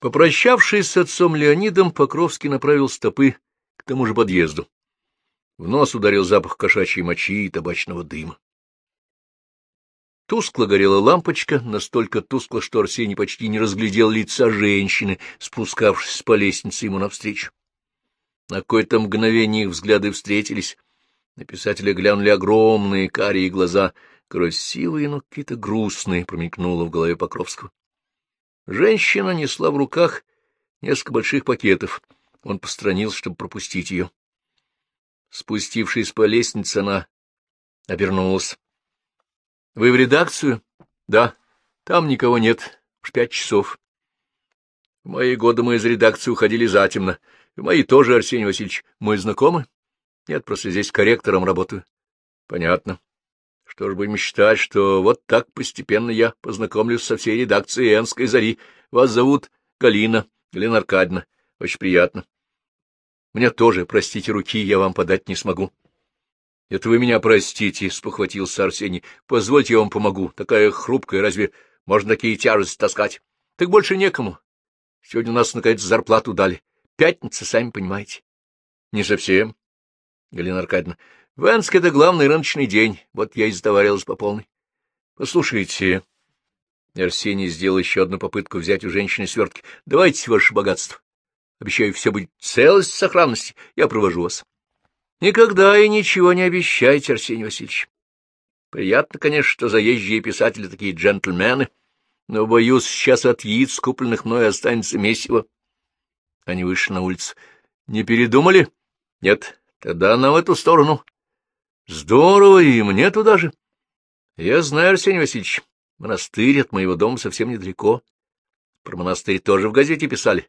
Попрощавшись с отцом Леонидом, Покровский направил стопы к тому же подъезду. В нос ударил запах кошачьей мочи и табачного дыма. Тускло горела лампочка, настолько тускло, что Арсений почти не разглядел лица женщины, спускавшись по лестнице ему навстречу. На какое-то мгновение их взгляды встретились. На писателя глянули огромные карие глаза, красивые, но какие-то грустные, промелькнуло в голове Покровского. Женщина несла в руках несколько больших пакетов. Он постранился, чтобы пропустить ее. Спустившись по лестнице, она обернулась. — Вы в редакцию? — Да. Там никого нет. Уж пять часов. В мои годы мы из редакции уходили затемно. В мои тоже, Арсений Васильевич. Мы знакомы? Нет, просто здесь корректором работаю. Понятно. Что ж будем считать, что вот так постепенно я познакомлюсь со всей редакцией Энской зари. Вас зовут Галина, Галина Аркадьевна. Очень приятно. Мне тоже, простите, руки я вам подать не смогу. — Это вы меня простите, — спохватился Арсений. — Позвольте, я вам помогу. Такая хрупкая, разве можно такие тяжести таскать? Так больше некому. Сегодня у нас, наконец, зарплату дали. Пятница, сами понимаете. — Не совсем, Галина Аркадьевна. — В Энске это главный рыночный день. Вот я и сдоварилась по полной. — Послушайте... Арсений сделал еще одну попытку взять у женщины свертки. — Давайте ваше богатство. Обещаю, все будет целость, сохранности. Я провожу вас. Никогда и ничего не обещайте, Арсений Васильевич. Приятно, конечно, что заезжие писатели такие джентльмены, но, боюсь, сейчас от яиц, купленных мной, останется месиво. Они вышли на улицу. Не передумали? Нет. Тогда на эту сторону. Здорово, и мне туда же. Я знаю, Арсений Васильевич, монастырь от моего дома совсем недалеко. Про монастырь тоже в газете писали.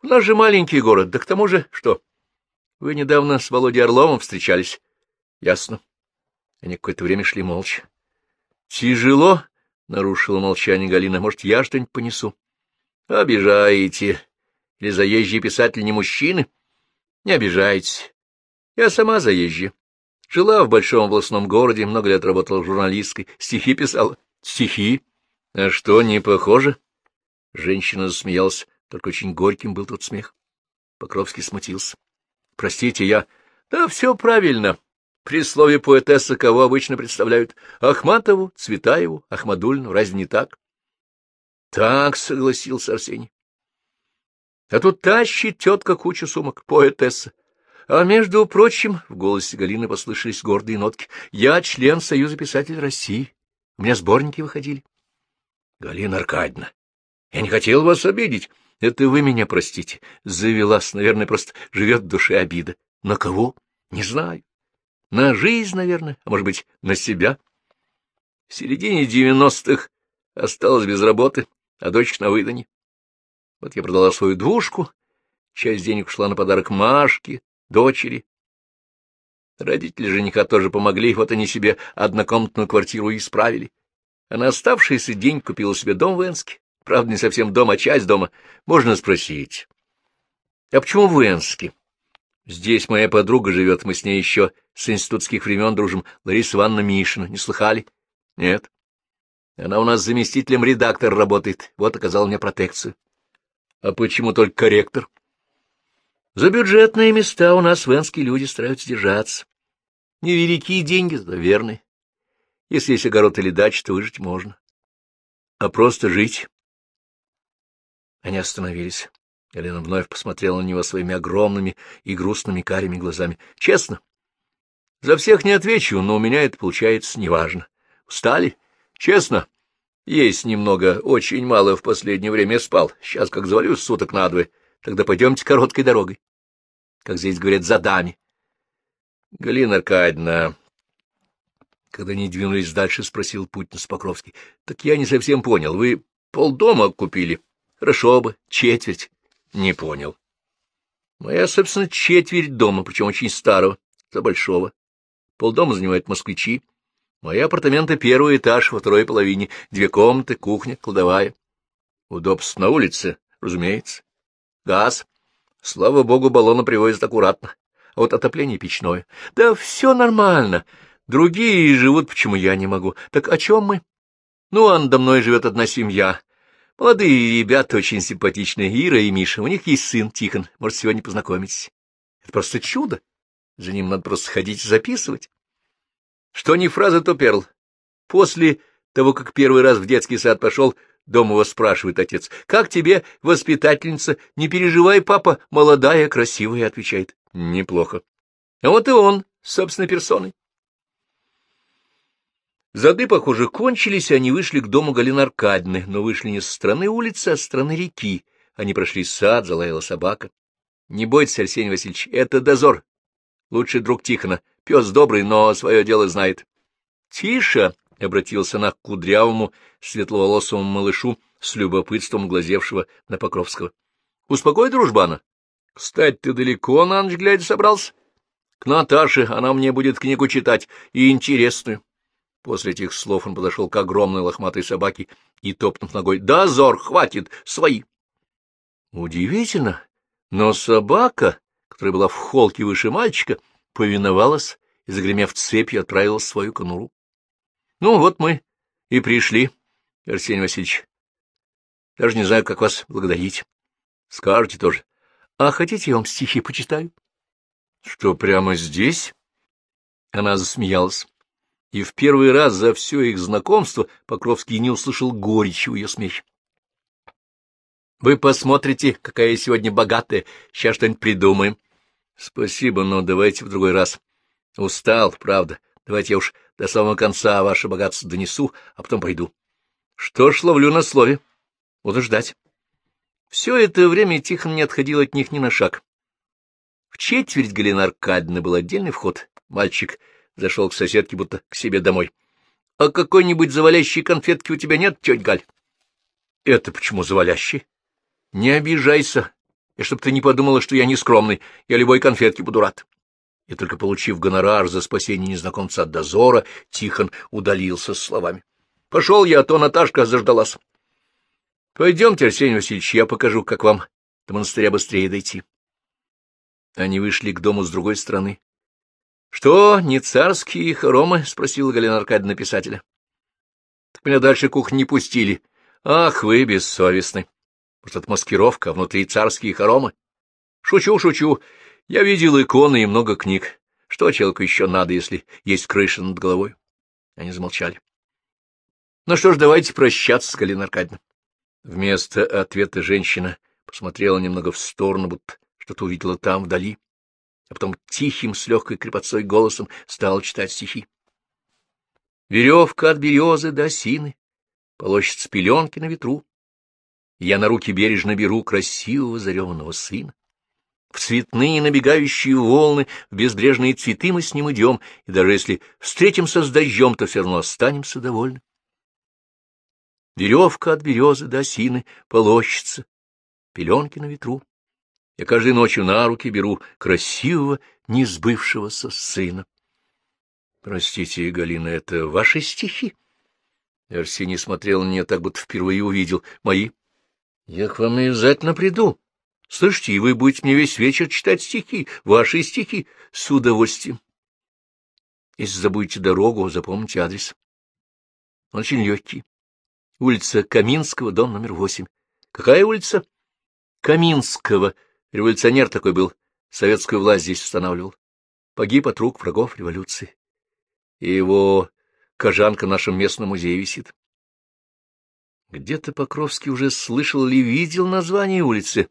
У нас же маленький город, да к тому же что? Вы недавно с Володей Орловым встречались? — Ясно. Они какое-то время шли молча. — Тяжело? — нарушила молчание Галина. — Может, я что-нибудь понесу? — Обижаете. Или заезжие писатели не мужчины? — Не обижайтесь. Я сама заезжая. Жила в большом областном городе, много лет работала журналисткой, стихи писала. — Стихи? А что, не похоже? Женщина засмеялась, только очень горьким был тот смех. Покровский смутился. Простите, я... Да все правильно. При слове поэтесса кого обычно представляют? Ахматову, Цветаеву, Ахмадульну. Разве не так? Так, согласился Арсений. А тут тащит тетка кучу сумок, поэтесса. А между прочим, в голосе Галины послышались гордые нотки, я член Союза писателей России. У меня сборники выходили. Галина Аркадьевна, я не хотел вас обидеть. Это вы меня простите. Завелась, наверное, просто живет в душе обида. На кого? Не знаю. На жизнь, наверное, а может быть, на себя. В середине девяностых осталась без работы, а дочь на выдане. Вот я продала свою двушку, часть денег ушла на подарок Машке, дочери. Родители жениха тоже помогли, вот они себе однокомнатную квартиру исправили. А на оставшийся день купила себе дом в Энске. Правда, не совсем дом, а часть дома. Можно спросить. — А почему в Энске? Здесь моя подруга живет, мы с ней еще с институтских времен дружим. Лариса Ивановна Мишина. Не слыхали? — Нет. Она у нас заместителем редактора работает. Вот оказала мне протекцию. — А почему только корректор? — За бюджетные места у нас в Энске люди стараются держаться. Невеликие деньги, зато верные. Если есть огород или дача, то выжить можно. А просто жить они остановились. Галина вновь посмотрела на него своими огромными и грустными карими глазами. — Честно? — За всех не отвечу, но у меня это получается неважно. — Устали? — Честно? — Есть немного, очень мало в последнее время спал. Сейчас как завалюсь суток на двое. Тогда пойдемте короткой дорогой. Как здесь говорят, за дами. — Галина Аркадьевна... Когда они двинулись дальше, спросил Путин с Покровский. — Так я не совсем понял. Вы полдома купили? — Хорошо бы, четверть. Не понял. Моя, собственно, четверть дома, причем очень старого, за большого. Полдома занимают москвичи. Мои апартаменты первый этаж во второй половине, две комнаты, кухня, кладовая. Удобство на улице, разумеется. Газ. Слава богу, баллоны привозят аккуратно. А вот отопление печное. Да все нормально. Другие живут, почему я не могу. Так о чем мы? Ну, а надо мной живет одна семья. Молодые ребята очень симпатичные, Ира и Миша. У них есть сын Тихон, может, сегодня познакомитесь. Это просто чудо. За ним надо просто ходить и записывать. Что не фраза, то перл. После того, как первый раз в детский сад пошел, дома его спрашивает отец, «Как тебе, воспитательница? Не переживай, папа, молодая, красивая», — отвечает. «Неплохо». А вот и он, собственной персоной. Зады, похоже, кончились, они вышли к дому Галины Аркадьевны, но вышли не со стороны улицы, а со стороны реки. Они прошли сад, залаяла собака. — Не бойтесь, Арсений Васильевич, это дозор. Лучший друг Тихона. Пес добрый, но свое дело знает. — Тише! — обратился она к кудрявому, светловолосому малышу с любопытством глазевшего на Покровского. — Успокой дружбана. — Кстати, ты далеко на ночь глядя собрался? — К Наташе, она мне будет книгу читать, и интересную. После этих слов он подошел к огромной лохматой собаке и, топнув ногой, «Да, Зор, хватит, свои!» Удивительно, но собака, которая была в холке выше мальчика, повиновалась и, загремев цепью, отправилась в свою конуру. Ну, вот мы и пришли, Арсений Васильевич. Даже не знаю, как вас благодарить. Скажете тоже. А хотите, я вам стихи почитаю? Что, прямо здесь? Она засмеялась и в первый раз за все их знакомство Покровский не услышал горечи в ее смехе. — Вы посмотрите, какая я сегодня богатая, сейчас что-нибудь придумаем. — Спасибо, но давайте в другой раз. — Устал, правда. Давайте я уж до самого конца ваше богатство донесу, а потом пойду. — Что ж, ловлю на слове. Буду ждать. Все это время Тихон не отходил от них ни на шаг. В четверть Галина Аркадьевна был отдельный вход. Мальчик Зашел к соседке, будто к себе домой. — А какой-нибудь завалящей конфетки у тебя нет, тетя Галь? — Это почему завалящий? — Не обижайся, и чтоб ты не подумала, что я не скромный, я любой конфетке буду рад. И только получив гонорар за спасение незнакомца от дозора, Тихон удалился с словами. — Пошел я, а то Наташка заждалась. — Пойдемте, Арсений Васильевич, я покажу, как вам до монастыря быстрее дойти. Они вышли к дому с другой стороны. — Что, не царские хоромы? — спросила Галина Аркадьевна писателя. — Так меня дальше кухни не пустили. Ах, вы бессовестны. Может, это маскировка, а внутри царские хоромы? Шучу, шучу. Я видел иконы и много книг. Что человеку еще надо, если есть крыша над головой? Они замолчали. — Ну что ж, давайте прощаться, Галина Аркадьевна. Вместо ответа женщина посмотрела немного в сторону, будто что-то увидела там, вдали а потом тихим, с легкой крепотцой голосом стал читать стихи. Веревка от березы до осины, полощется пеленки на ветру. Я на руки бережно беру красивого зареванного сына. В цветные набегающие волны, в безбрежные цветы мы с ним идем, и даже если встретимся с дождем, то все равно останемся довольны. Веревка от березы до осины полощется, пеленки на ветру. Я каждой ночью на руки беру красивого, несбывшегося сына. Простите, Галина, это ваши стихи? Арсений смотрел на нее так, будто впервые увидел. Мои. Я к вам обязательно приду. Слышите, и вы будете мне весь вечер читать стихи, ваши стихи, с удовольствием. Если забудете дорогу, запомните адрес. Он очень легкий. Улица Каминского, дом номер восемь. Какая улица? Каминского, Революционер такой был, советскую власть здесь устанавливал. Погиб от рук врагов революции. И его кожанка в нашем местном музее висит. Где-то Покровский уже слышал или видел название улицы.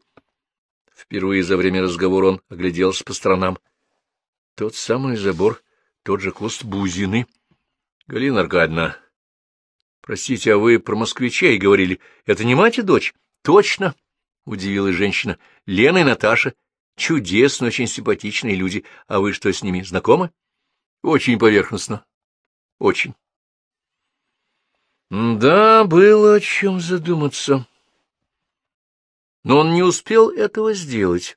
Впервые за время разговора он огляделся по сторонам. Тот самый забор, тот же куст бузины. Галина Аркадьевна, простите, а вы про москвичей говорили. Это не мать и дочь? Точно. — удивилась женщина. — Лена и Наташа. Чудесные, очень симпатичные люди. А вы что, с ними знакомы? — Очень поверхностно. — Очень. Да, было о чем задуматься. Но он не успел этого сделать.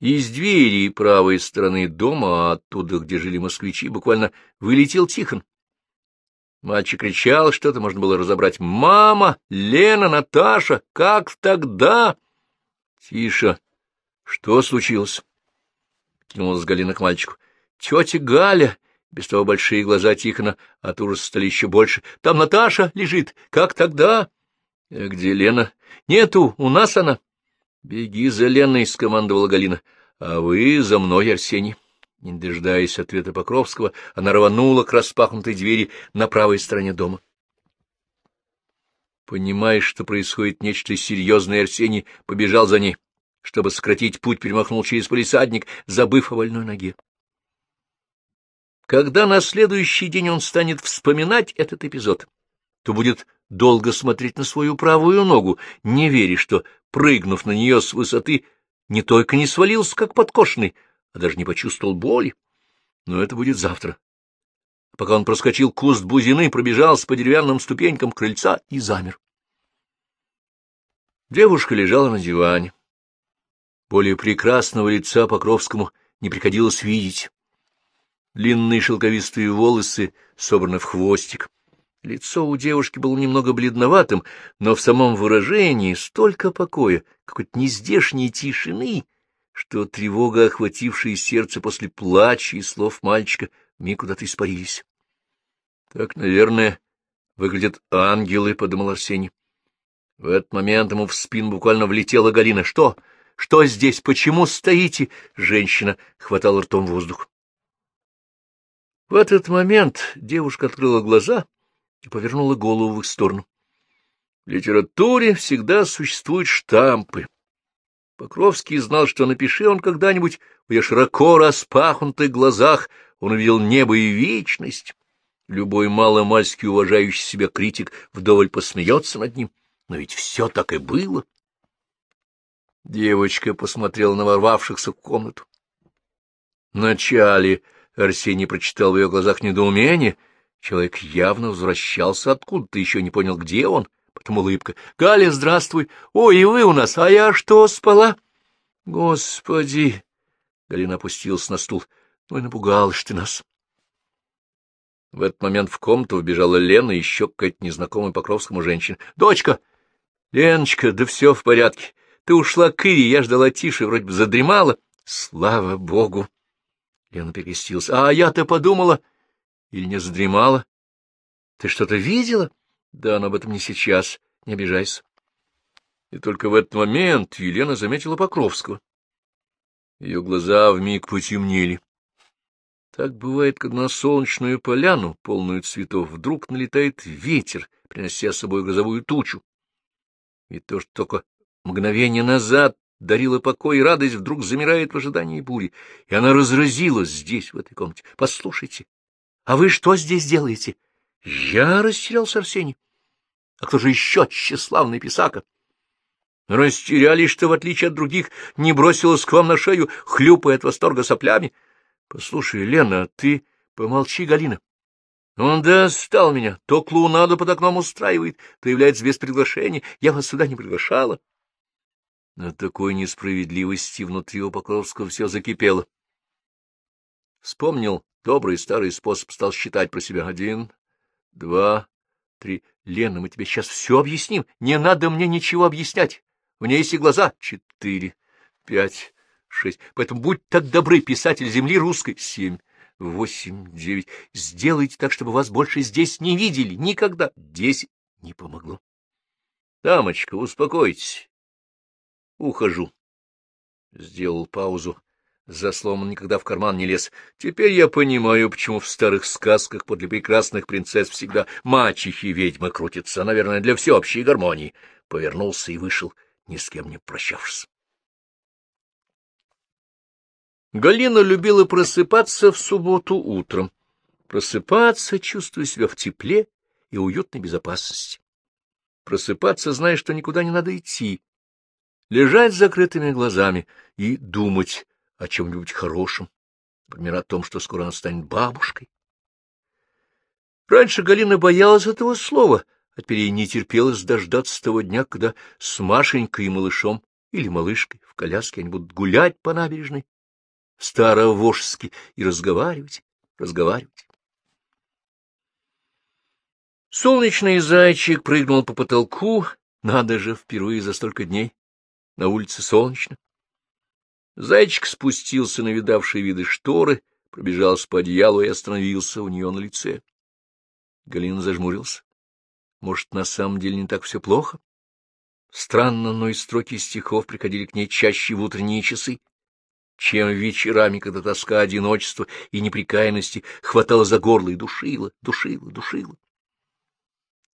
Из двери правой стороны дома, оттуда, где жили москвичи, буквально вылетел Тихон. Мальчик кричал что-то, можно было разобрать. «Мама! Лена! Наташа! Как тогда?» «Тише! Что случилось?» Кинулась Галина к мальчику. «Тетя Галя!» Без того большие глаза Тихона от ужаса стали еще больше. «Там Наташа лежит! Как тогда?» — А где Лена? — Нету, у нас она. — Беги за Леной, — скомандовала Галина. — А вы за мной, Арсений. Не дожидаясь ответа Покровского, она рванула к распахнутой двери на правой стороне дома. Понимая, что происходит нечто серьезное, Арсений побежал за ней. Чтобы сократить путь, перемахнул через полисадник, забыв о больной ноге. Когда на следующий день он станет вспоминать этот эпизод, то будет долго смотреть на свою правую ногу, не веря, что, прыгнув на нее с высоты, не только не свалился, как подкошенный, а даже не почувствовал боли. Но это будет завтра. Пока он проскочил куст бузины, пробежался по деревянным ступенькам крыльца и замер. Девушка лежала на диване. Более прекрасного лица Покровскому не приходилось видеть. Длинные шелковистые волосы собраны в хвостик. Лицо у девушки было немного бледноватым, но в самом выражении столько покоя, какой-то нездешней тишины, что тревога, охватившая сердце после плача и слов мальчика, миг куда-то испарились. — Так, наверное, выглядят ангелы, — подумал Арсений. В этот момент ему в спину буквально влетела Галина. — Что? Что здесь? Почему стоите? Женщина хватала ртом воздух. В этот момент девушка открыла глаза и повернула голову в их сторону. В литературе всегда существуют штампы. Покровский знал, что напиши он когда-нибудь в ее широко распахнутых глазах, он увидел небо и вечность. Любой маломальски уважающий себя критик вдоволь посмеется над ним. Но ведь все так и было. Девочка посмотрела на ворвавшихся в комнату. Вначале Арсений прочитал в ее глазах недоумение. Человек явно возвращался откуда-то, еще не понял, где он. Потом улыбка. — Галя, здравствуй. Ой, и вы у нас. А я что, спала? — Господи! Галина опустилась на стул. — Ну и напугалась ты нас. В этот момент в комнату вбежала Лена и еще какая-то незнакомая Покровскому женщина. — Дочка! — Леночка, да все в порядке. Ты ушла к Ире, я ждала тише, вроде бы задремала. Слава богу! Лена перекрестилась. — А я-то подумала... Или не задремала? Ты что-то видела? Да, но об этом не сейчас. Не обижайся. И только в этот момент Елена заметила Покровского. Ее глаза вмиг потемнели. Так бывает, когда на солнечную поляну, полную цветов, вдруг налетает ветер, принося с собой грозовую тучу. И то, что только мгновение назад дарила покой и радость, вдруг замирает в ожидании бури, и она разразилась здесь, в этой комнате. Послушайте, а вы что здесь делаете? Я растерялся Арсений. А кто же еще тщеславный писака? Растерялись, что, в отличие от других, не бросилась к вам на шею, хлюпая от восторга соплями. Послушай, Лена, ты помолчи, Галина. Он достал меня, то клоунаду под окном устраивает, то является без приглашения. Я вас сюда не приглашала. От такой несправедливости внутри у Покровского все закипело. Вспомнил добрый старый способ, стал считать про себя. Один, два, три. Лена, мы тебе сейчас все объясним. Не надо мне ничего объяснять. У меня есть и глаза. Четыре, пять, шесть. Поэтому будь так добры, писатель земли русской. Семь восемь, девять. Сделайте так, чтобы вас больше здесь не видели. Никогда. Десять. Не помогло. Дамочка, успокойтесь. Ухожу. Сделал паузу. За словом никогда в карман не лез. Теперь я понимаю, почему в старых сказках подле прекрасных принцесс всегда мачехи-ведьмы крутятся, наверное, для всеобщей гармонии. Повернулся и вышел, ни с кем не прощавшись. Галина любила просыпаться в субботу утром, просыпаться, чувствуя себя в тепле и уютной безопасности. Просыпаться, зная, что никуда не надо идти, лежать с закрытыми глазами и думать о чем-нибудь хорошем, например, о том, что скоро она станет бабушкой. Раньше Галина боялась этого слова, а теперь ей не терпелось дождаться того дня, когда с Машенькой и малышом или малышкой в коляске они будут гулять по набережной старовожски и разговаривать, разговаривать. Солнечный зайчик прыгнул по потолку, надо же, впервые за столько дней. На улице солнечно. Зайчик спустился на видавшие виды шторы, пробежался по одеялу и остановился у нее на лице. Галина зажмурился. Может, на самом деле не так все плохо? Странно, но и строки стихов приходили к ней чаще в утренние часы, чем вечерами, когда тоска одиночества и неприкаянности хватала за горло и душила, душила, душила.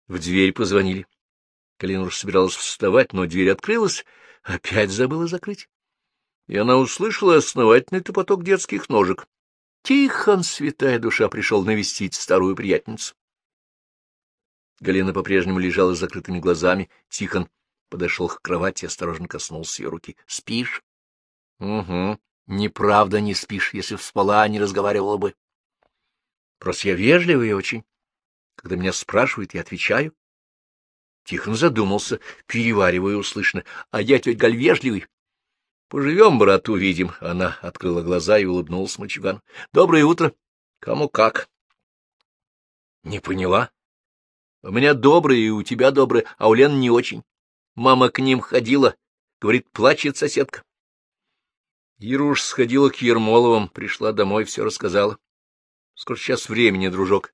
В дверь позвонили. Калина уже собиралась вставать, но дверь открылась, опять забыла закрыть. И она услышала основательный топоток детских ножек. Тихон, святая душа, пришел навестить старую приятницу. Галина по-прежнему лежала с закрытыми глазами. Тихон подошел к кровати и осторожно коснулся ее руки. — Спишь? — Угу. Неправда не спишь. Если б спала, не разговаривала бы. Просто я вежливый очень. Когда меня спрашивают, я отвечаю. Тихон задумался, переваривая услышанно. — А я тетя Галь вежливый. — Поживем, брат, увидим. Она открыла глаза и улыбнулась мальчугану. — Доброе утро. Кому как? — Не поняла. — У меня добрые, и у тебя добрые, а у Лены не очень. Мама к ним ходила. Говорит, плачет соседка. Ируш сходила к Ермоловым, пришла домой, все рассказала. Сколько сейчас времени, дружок?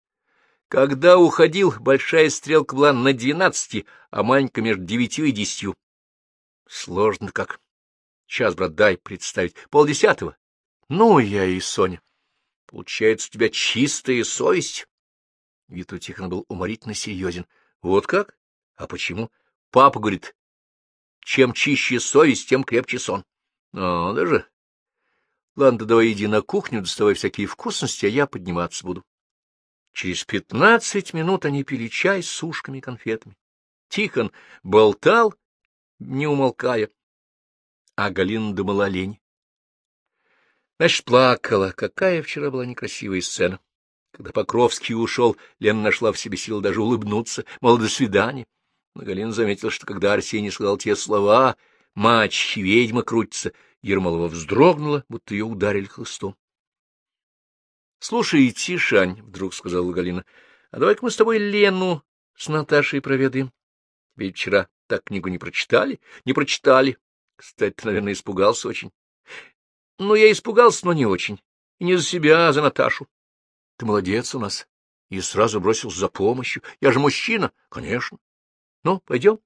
Когда уходил, большая стрелка была на двенадцати, а маленькая между девятью и десятью. Сложно как. Сейчас, брат, дай представить. Полдесятого. Ну, я и Соня. Получается, у тебя чистая совесть. Вид у Тихона был уморительно серьезен. Вот как? А почему? Папа говорит, чем чище совесть, тем крепче сон. Надо же. Ладно, давай иди на кухню, доставай всякие вкусности, а я подниматься буду. Через пятнадцать минут они пили чай с сушками и конфетами. Тихон болтал, не умолкая, а Галина думала о лень. Значит, плакала. Какая вчера была некрасивая сцена. Когда Покровский ушел, Лена нашла в себе силы даже улыбнуться, мол, до свидания. Но Галина заметила, что когда Арсений сказал те слова, мать ведьма крутится, Ермолова вздрогнула, будто ее ударили хлыстом. — Слушай, Тишань, — вдруг сказала Галина, — а давай-ка мы с тобой Лену с Наташей проведаем. Ведь вчера так книгу не прочитали? Не прочитали. Кстати, ты, наверное, испугался очень. Ну, я испугался, но не очень. И не за себя, а за Наташу. Ты молодец у нас. И сразу бросился за помощью. Я же мужчина. Конечно. Ну, пойдем.